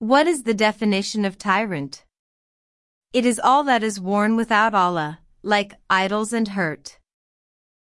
What is the definition of tyrant? It is all that is worn without Allah, like idols and hurt.